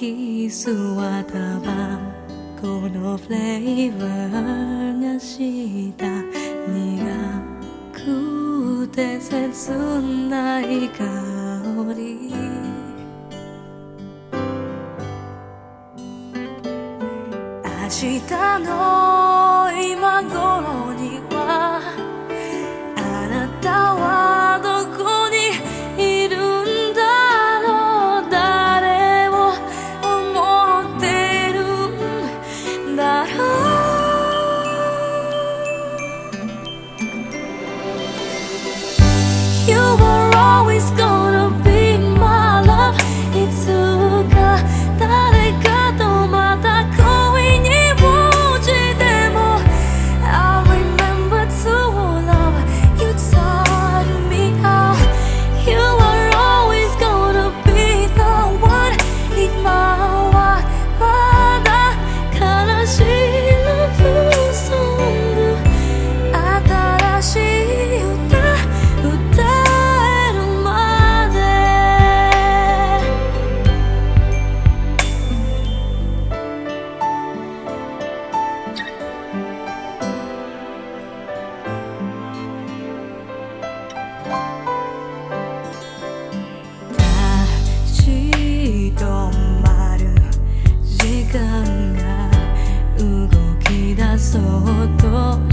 キスはタバコのフレーバーがした苦くて切ない香り明日の you soto